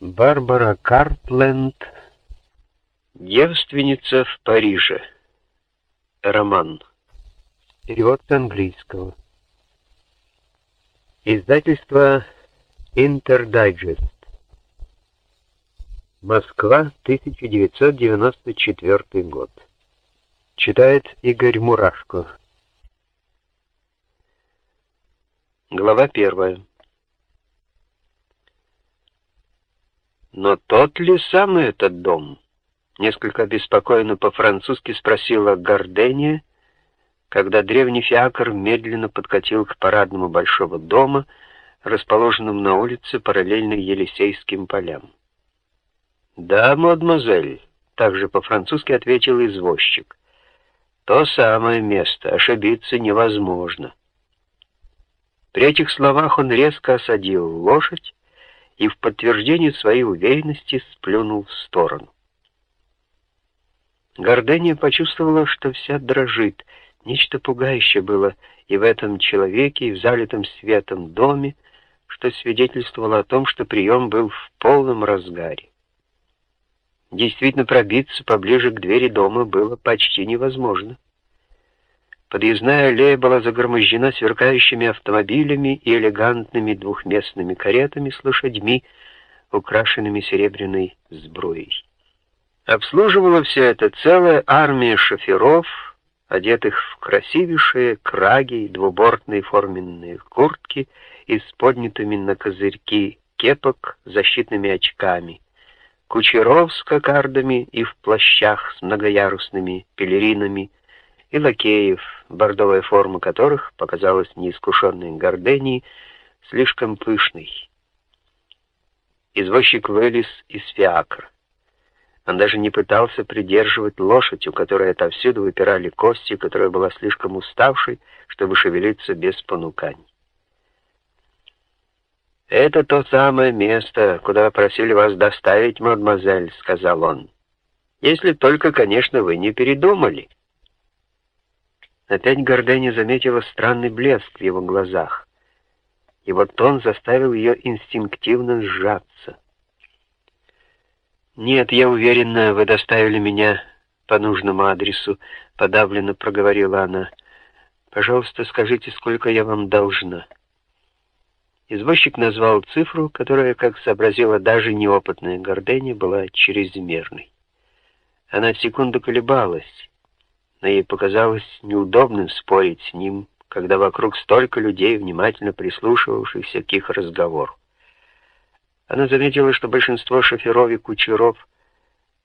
Барбара Карпленд «Девственница в Париже». Роман. Перевод с английского. Издательство Интердайджест. Москва, 1994 год. Читает Игорь Мурашко. Глава первая. Но тот ли самый этот дом? Несколько обеспокоенно по-французски спросила Гордения, когда древний фиакр медленно подкатил к парадному большого дома, расположенному на улице параллельно Елисейским полям. «Да, мадемуазель», — также по-французски ответил извозчик. «То самое место, ошибиться невозможно». При этих словах он резко осадил лошадь, и в подтверждение своей уверенности сплюнул в сторону. Гордения почувствовала, что вся дрожит. Нечто пугающее было и в этом человеке, и в залитом светом доме, что свидетельствовало о том, что прием был в полном разгаре. Действительно, пробиться поближе к двери дома было почти невозможно. Подъездная аллея была загромождена сверкающими автомобилями и элегантными двухместными каретами с лошадьми, украшенными серебряной сбруей. Обслуживала все это целая армия шоферов, одетых в красивейшие краги и двубортные форменные куртки и с поднятыми на козырьки кепок защитными очками, кучеров с кокардами и в плащах с многоярусными пелеринами, и лакеев, бордовая форма которых показалась неискушенной гордении слишком пышной. Извозчик вылез из фиакра. Он даже не пытался придерживать лошадь, у которой отовсюду выпирали кости, которая была слишком уставшей, чтобы шевелиться без понуканий. «Это то самое место, куда просили вас доставить, мадемуазель», — сказал он. «Если только, конечно, вы не передумали». Опять Гордыня заметила странный блеск в его глазах. Вот тон заставил ее инстинктивно сжаться. «Нет, я уверена, вы доставили меня по нужному адресу», — подавленно проговорила она. «Пожалуйста, скажите, сколько я вам должна». Извозчик назвал цифру, которая, как сообразила даже неопытная Гордыня, была чрезмерной. Она секунду колебалась, но ей показалось неудобным спорить с ним, когда вокруг столько людей, внимательно прислушивавшихся к их разговору. Она заметила, что большинство шоферов и кучеров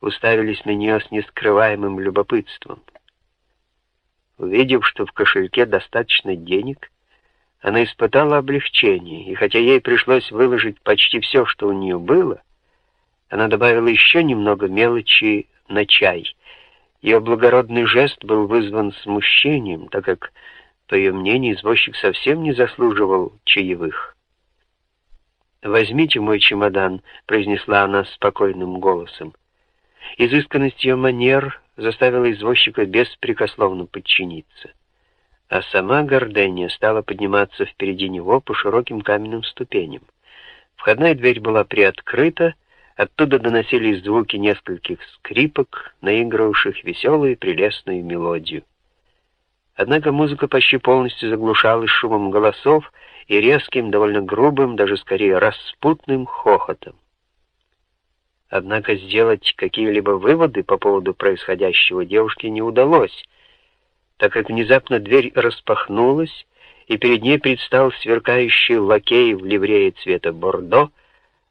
уставились на нее с нескрываемым любопытством. Увидев, что в кошельке достаточно денег, она испытала облегчение, и хотя ей пришлось выложить почти все, что у нее было, она добавила еще немного мелочи на чай — ее благородный жест был вызван смущением, так как, по ее мнению, извозчик совсем не заслуживал чаевых. «Возьмите мой чемодан», — произнесла она спокойным голосом. Изысканность ее манер заставила извозчика беспрекословно подчиниться. А сама Гордения стала подниматься впереди него по широким каменным ступеням. Входная дверь была приоткрыта, Оттуда доносились звуки нескольких скрипок, наигравших веселую прелестную мелодию. Однако музыка почти полностью заглушалась шумом голосов и резким, довольно грубым, даже скорее распутным хохотом. Однако сделать какие-либо выводы по поводу происходящего девушке не удалось, так как внезапно дверь распахнулась, и перед ней предстал сверкающий лакей в ливрее цвета бордо,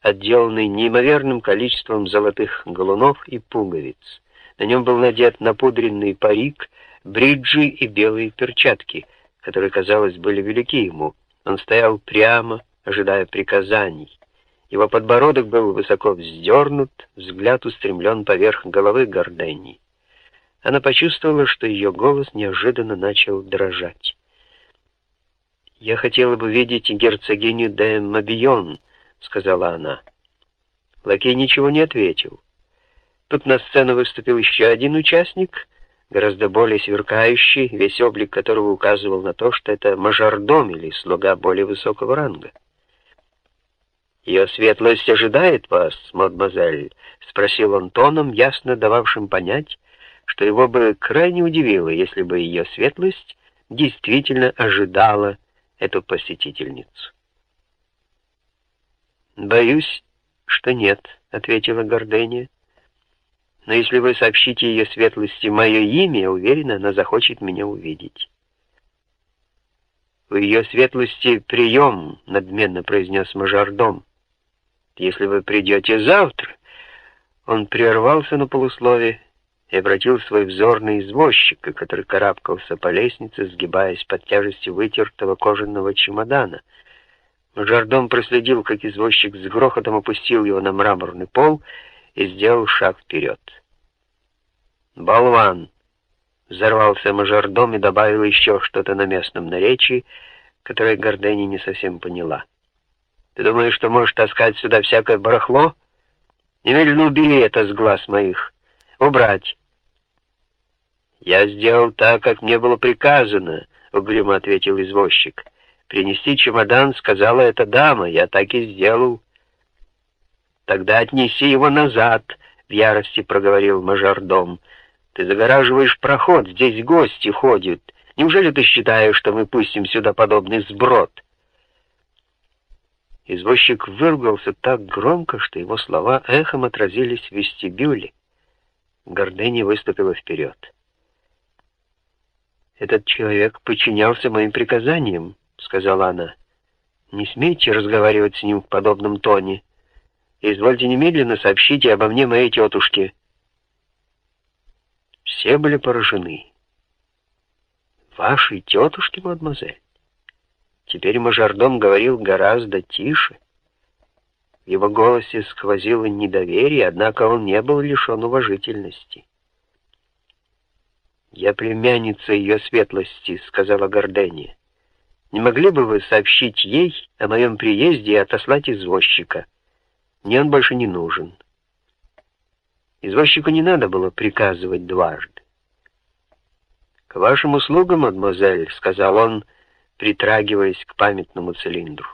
отделанный неимоверным количеством золотых галунов и пуговиц. На нем был надет напудренный парик, бриджи и белые перчатки, которые, казалось, были велики ему. Он стоял прямо, ожидая приказаний. Его подбородок был высоко вздернут, взгляд устремлен поверх головы Горденни. Она почувствовала, что ее голос неожиданно начал дрожать. «Я хотела бы видеть герцогиню де Мобион», — сказала она. Лакей ничего не ответил. Тут на сцену выступил еще один участник, гораздо более сверкающий, весь облик которого указывал на то, что это мажордом или слуга более высокого ранга. «Ее светлость ожидает вас, мадемуазель?» — спросил он тоном, ясно дававшим понять, что его бы крайне удивило, если бы ее светлость действительно ожидала эту посетительницу. «Боюсь, что нет», — ответила Гордения. «Но если вы сообщите ее светлости мое имя, я уверена, она захочет меня увидеть». «У ее светлости прием», — надменно произнес мажордом. «Если вы придете завтра...» Он прервался на полуслове и обратил свой взор на извозчика, который карабкался по лестнице, сгибаясь под тяжестью вытертого кожаного чемодана. Жардом проследил, как извозчик с грохотом опустил его на мраморный пол и сделал шаг вперед. «Болван!» — взорвался мажордом и добавил еще что-то на местном наречии, которое Гордени не совсем поняла. Ты думаешь, что можешь таскать сюда всякое барахло? Немедленно убери это с глаз моих. Убрать. Я сделал так, как мне было приказано, угрюмо ответил извозчик. Принести чемодан, сказала эта дама, я так и сделал. Тогда отнеси его назад, в ярости проговорил мажордом. Ты загораживаешь проход, здесь гости ходят. Неужели ты считаешь, что мы пустим сюда подобный сброд? Извозчик выругался так громко, что его слова эхом отразились в вестибюле. Гордыня выступила вперед. «Этот человек подчинялся моим приказаниям», — сказала она. «Не смейте разговаривать с ним в подобном тоне. Извольте немедленно сообщите обо мне моей тетушке». Все были поражены. «Вашей тетушке, мадемуазель?» Теперь мажордом говорил гораздо тише. В его голосе сквозило недоверие, однако он не был лишен уважительности. «Я племянница ее светлости», — сказала Гордения. «Не могли бы вы сообщить ей о моем приезде и отослать извозчика? Мне он больше не нужен». Извозчику не надо было приказывать дважды. «К вашим услугам, мадемуазель», — сказал он, — притрагиваясь к памятному цилиндру.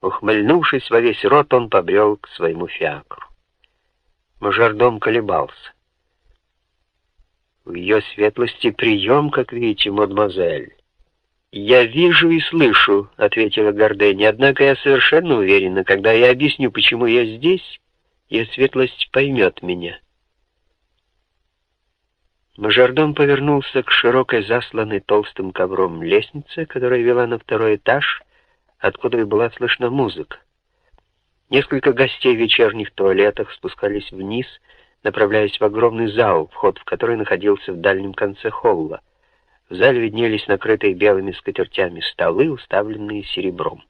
Ухмыльнувшись во весь рот, он побрел к своему фиакру. Мажордом колебался. «В ее светлости прием, как видите, мадемуазель». «Я вижу и слышу», — ответила Гордени, «однако я совершенно уверена, когда я объясню, почему я здесь, ее светлость поймет меня». Мажордом повернулся к широкой засланной толстым ковром лестнице, которая вела на второй этаж, откуда и была слышна музыка. Несколько гостей в вечерних туалетах спускались вниз, направляясь в огромный зал, вход в который находился в дальнем конце холла. В зале виднелись накрытые белыми скатертями столы, уставленные серебром.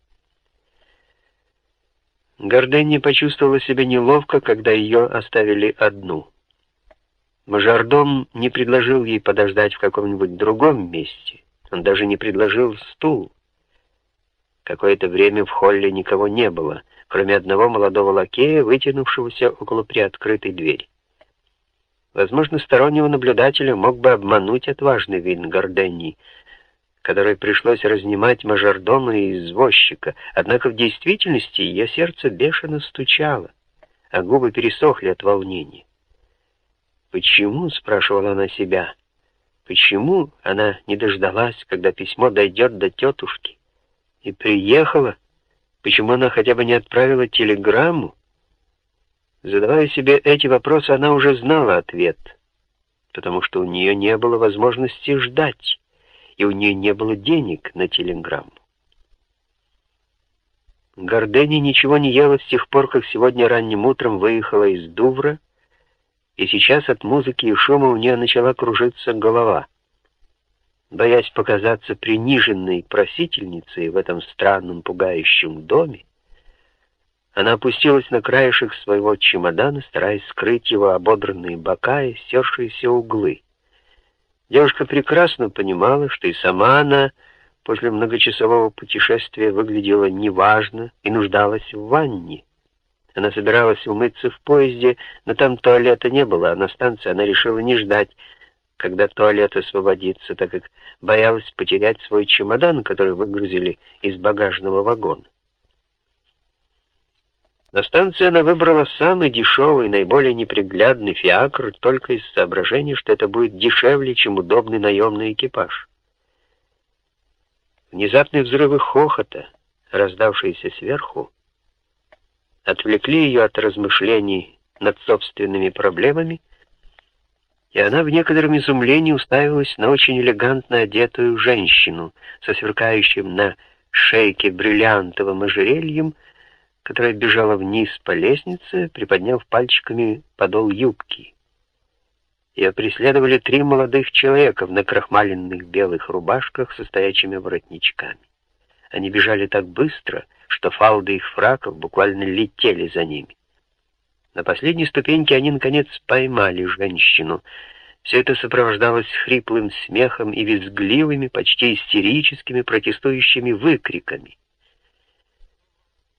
Горденни почувствовала себя неловко, когда ее оставили одну — Мажордом не предложил ей подождать в каком-нибудь другом месте. Он даже не предложил стул. Какое-то время в холле никого не было, кроме одного молодого лакея, вытянувшегося около приоткрытой двери. Возможно, стороннего наблюдателя мог бы обмануть отважный вид Гордени, который пришлось разнимать мажордома и извозчика, однако в действительности ее сердце бешено стучало, а губы пересохли от волнения. «Почему?» — спрашивала она себя. «Почему она не дождалась, когда письмо дойдет до тетушки? И приехала? Почему она хотя бы не отправила телеграмму?» Задавая себе эти вопросы, она уже знала ответ, потому что у нее не было возможности ждать, и у нее не было денег на телеграмму. Гордени ничего не ела с тех пор, как сегодня ранним утром выехала из Дувра, и сейчас от музыки и шума у нее начала кружиться голова. Боясь показаться приниженной просительницей в этом странном пугающем доме, она опустилась на краешек своего чемодана, стараясь скрыть его ободранные бока и стершиеся углы. Девушка прекрасно понимала, что и сама она после многочасового путешествия выглядела неважно и нуждалась в ванне. Она собиралась умыться в поезде, но там туалета не было, а на станции она решила не ждать, когда туалет освободится, так как боялась потерять свой чемодан, который выгрузили из багажного вагона. На станции она выбрала самый дешевый, наиболее неприглядный фиакр только из соображения, что это будет дешевле, чем удобный наемный экипаж. Внезапные взрывы хохота, раздавшиеся сверху, отвлекли ее от размышлений над собственными проблемами, и она в некотором изумлении уставилась на очень элегантно одетую женщину со сверкающим на шейке бриллиантовым ожерельем, которая бежала вниз по лестнице, приподняв пальчиками подол юбки. Ее преследовали три молодых человека в накрахмаленных белых рубашках со стоячими воротничками. Они бежали так быстро, что фалды их фраков буквально летели за ними. На последней ступеньке они, наконец, поймали женщину. Все это сопровождалось хриплым смехом и визгливыми, почти истерическими протестующими выкриками.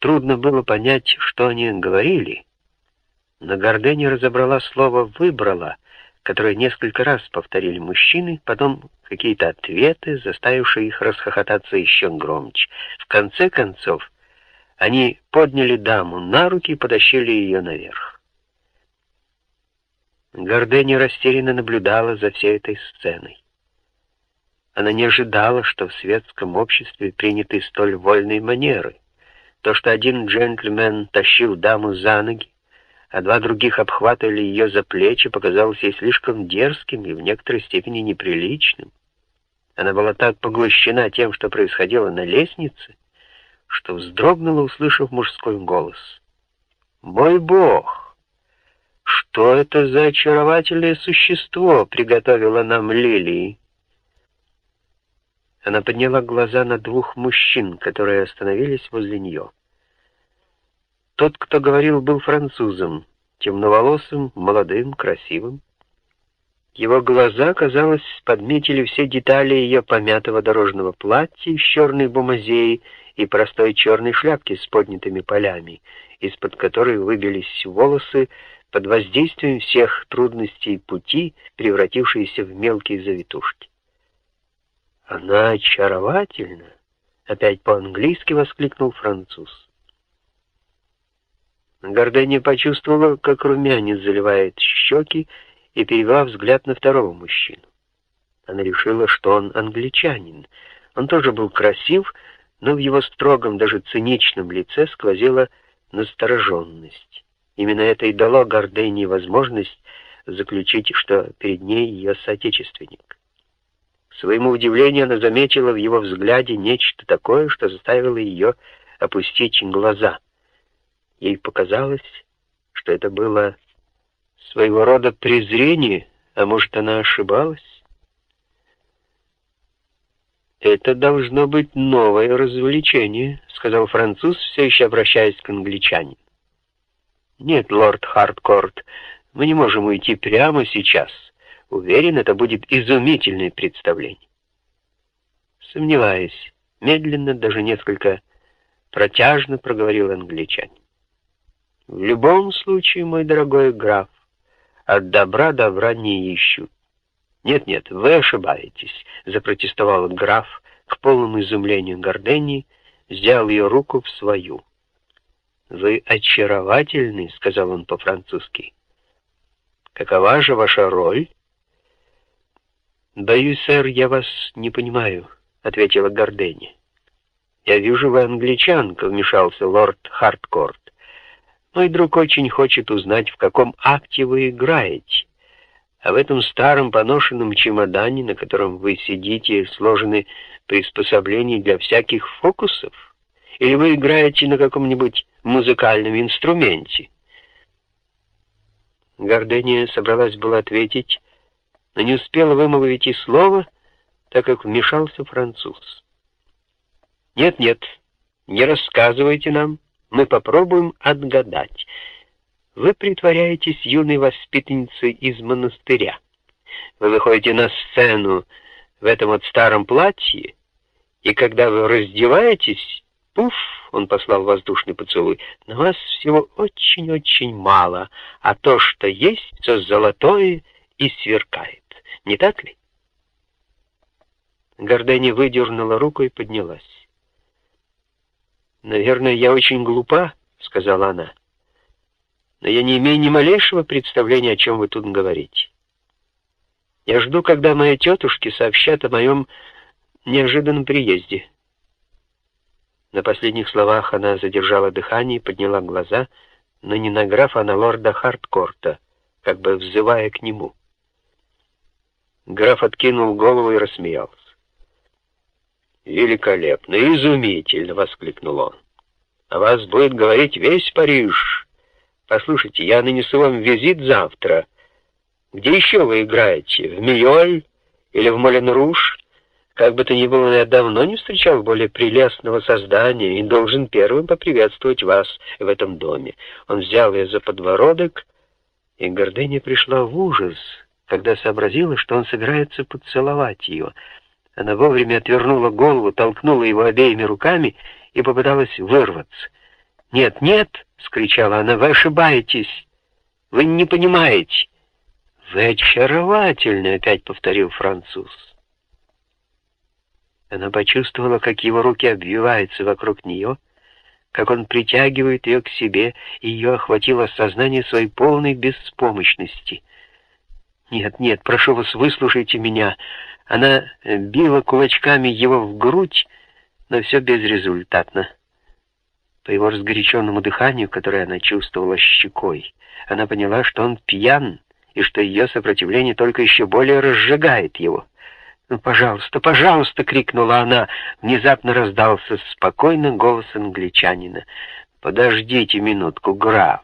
Трудно было понять, что они говорили, но Гордени разобрала слово «выбрала», которое несколько раз повторили мужчины, потом какие-то ответы, заставившие их расхохотаться еще громче. В конце концов, они подняли даму на руки и потащили ее наверх. Гордени растерянно наблюдала за всей этой сценой. Она не ожидала, что в светском обществе приняты столь вольные манеры. То, что один джентльмен тащил даму за ноги, а два других обхватывали ее за плечи, показалось ей слишком дерзким и в некоторой степени неприличным. Она была так поглощена тем, что происходило на лестнице, что вздрогнула, услышав мужской голос. «Мой бог! Что это за очаровательное существо приготовило нам лилии?» Она подняла глаза на двух мужчин, которые остановились возле нее. Тот, кто говорил, был французом, темноволосым, молодым, красивым. Его глаза, казалось, подметили все детали ее помятого дорожного платья с черной бумазеей и простой черной шляпки с поднятыми полями, из-под которой выбились волосы под воздействием всех трудностей пути, превратившиеся в мелкие завитушки. «Она очаровательна!» — опять по-английски воскликнул француз. Гордыня почувствовала, как румянец заливает щеки, и перевела взгляд на второго мужчину. Она решила, что он англичанин. Он тоже был красив, но в его строгом, даже циничном лице сквозила настороженность. Именно это и дало Гордыне возможность заключить, что перед ней ее соотечественник. Своему удивлению она заметила в его взгляде нечто такое, что заставило ее опустить глаза. Ей показалось, что это было своего рода презрение, а может, она ошибалась? «Это должно быть новое развлечение», — сказал француз, все еще обращаясь к англичанину. «Нет, лорд Хардкорт, мы не можем уйти прямо сейчас. Уверен, это будет изумительное представление. Сомневаюсь, медленно, даже несколько протяжно проговорил англичанин. В любом случае, мой дорогой граф, от добра добра не ищут. Нет-нет, вы ошибаетесь, запротестовал граф к полному изумлению Гордени, взял ее руку в свою. «Вы очаровательны», — сказал он по-французски. «Какова же ваша роль?» «Боюсь, сэр, я вас не понимаю», — ответила Гордени. «Я вижу, вы англичанка», — вмешался лорд Харткорт. «Мой друг очень хочет узнать, в каком акте вы играете. А в этом старом поношенном чемодане, на котором вы сидите, сложены приспособления для всяких фокусов? Или вы играете на каком-нибудь музыкальном инструменте?» Гордения собралась была ответить, но не успела вымолвить и слова, так как вмешался француз. «Нет-нет, не рассказывайте нам, мы попробуем отгадать. Вы притворяетесь юной воспитанницей из монастыря. Вы выходите на сцену в этом вот старом платье, и когда вы раздеваетесь, пуф, он послал воздушный поцелуй, на вас всего очень-очень мало, а то, что есть, все золотое и сверкает не так ли? Гордени выдернула руку и поднялась. «Наверное, я очень глупа», — сказала она. но я не имею ни малейшего представления, о чем вы тут говорите. Я жду, когда мои тетушки сообщат о моем неожиданном приезде. На последних словах она задержала дыхание и подняла глаза, но не на графа, а на лорда Харткорта, как бы взывая к нему. Граф откинул голову и рассмеялся. «Великолепно, изумительно!» — воскликнул он. «О вас будет говорить весь Париж. Послушайте, я нанесу вам визит завтра. Где еще вы играете? В Миоль или в Молен-Руш?» Как бы то ни было, я давно не встречал более прелестного создания и должен первым поприветствовать вас в этом доме. Он взял ее за подбородок, и Гордыня пришла в ужас, когда сообразила, что он собирается поцеловать ее. Она вовремя отвернула голову, толкнула его обеими руками и попыталась вырваться. «Нет, нет!» — скричала она. «Вы ошибаетесь! Вы не понимаете!» «Вы очаровательны!» — опять повторил француз. Она почувствовала, как его руки обвиваются вокруг нее, как он притягивает ее к себе, и ее охватило сознание своей полной беспомощности. «Нет, нет, прошу вас, выслушайте меня». Она била кулачками его в грудь, но все безрезультатно. По его разгоряченному дыханию, которое она чувствовала щекой, она поняла, что он пьян, и что ее сопротивление только еще более разжигает его. «Ну, пожалуйста, пожалуйста!» — крикнула она. Внезапно раздался спокойный голос англичанина. «Подождите минутку, граф.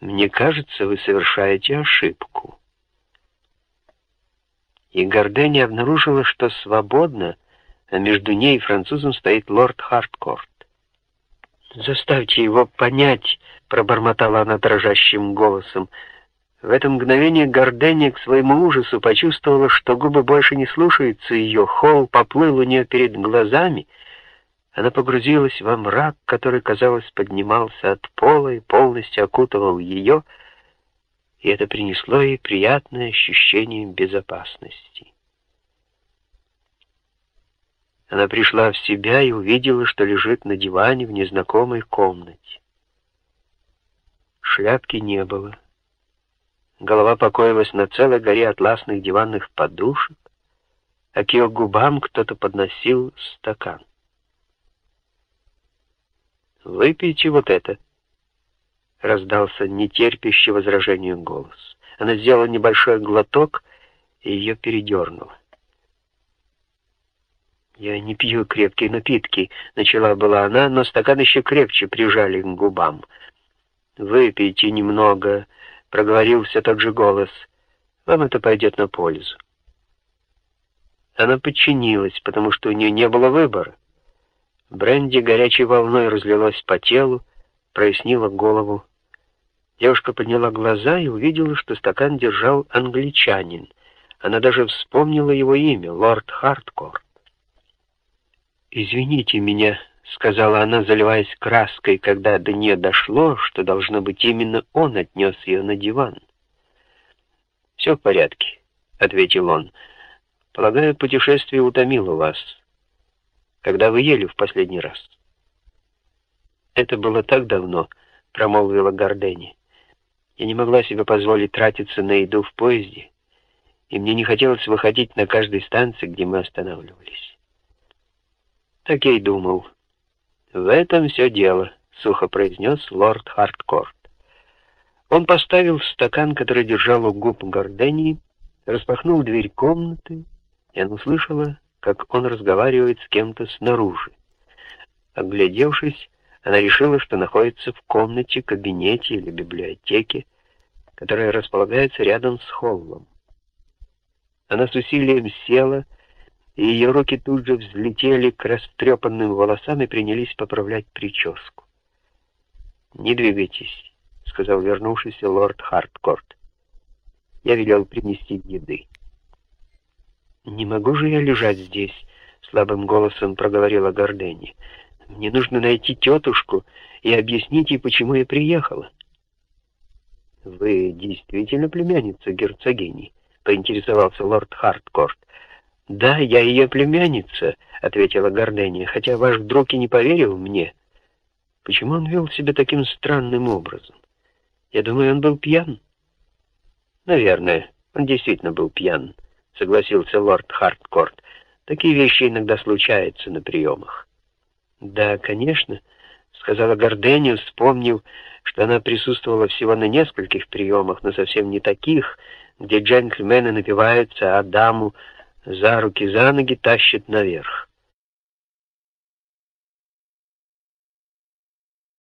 Мне кажется, вы совершаете ошибку». И Гордени обнаружила, что свободно, а между ней и французом стоит лорд Харткорт. «Заставьте его понять», — пробормотала она дрожащим голосом, — в это мгновение Гордения к своему ужасу почувствовала, что губы больше не слушаются ее, холл поплыл у нее перед глазами. Она погрузилась во мрак, который, казалось, поднимался от пола и полностью окутывал ее, и это принесло ей приятное ощущение безопасности. Она пришла в себя и увидела, что лежит на диване в незнакомой комнате. Шляпки не было. Голова покоилась на целой горе атласных диванных подушек, а к ее губам кто-то подносил стакан. «Выпейте вот это», — раздался нетерпящий возражению голос. Она сделала небольшой глоток, и ее передернуло. «Я не пью крепкие напитки», — начала была она, но стакан еще крепче прижали к губам. «Выпейте немного», — проговорил все тот же голос. «Вам это пойдет на пользу». Она подчинилась, потому что у нее не было выбора. Бренди горячей волной разлилось по телу, прояснило голову. Девушка подняла глаза и увидела, что стакан держал англичанин. Она даже вспомнила его имя — лорд Харткорт. «Извините меня», — сказала она, заливаясь краской, когда до нее дошло, что, должно быть, именно он отнес ее на диван. «Все в порядке», — ответил он. «Полагаю, путешествие утомило вас. Когда вы ели в последний раз?» «Это было так давно», — промолвила Гордени. «Я не могла себе позволить тратиться на еду в поезде, и мне не хотелось выходить на каждой станции, где мы останавливались». «Так я и думал», «В этом все дело», — сухо произнес лорд Харткорт. Он поставил стакан, который держал у губ Гордении, распахнул дверь комнаты, и она услышала, как он разговаривает с кем-то снаружи. Оглядевшись, она решила, что находится в комнате, кабинете или библиотеке, которая располагается рядом с холлом. Она с усилием села и ее руки тут же взлетели к растрепанным волосам и принялись поправлять прическу. «Не двигайтесь», — сказал вернувшийся лорд Харткорт. Я велел принести еды. «Не могу же я лежать здесь», — слабым голосом проговорила Гордени. «Мне нужно найти тетушку и объяснить ей, почему я приехала». «Вы действительно племянница герцогини?» — поинтересовался лорд Харткорт. «Да, я ее племянница», — ответила Гордения, «хотя ваш друг и не поверил мне. Почему он вел себя таким странным образом? Я думаю, он был пьян. Наверное, он действительно был пьян, согласился лорд Харткорт. Такие вещи иногда случаются на приемах. Да, конечно, сказала Гордению, вспомнив, что она присутствовала всего на нескольких приемах, но совсем не таких, где джентльмены напиваются, а даму за руки, за ноги тащат наверх.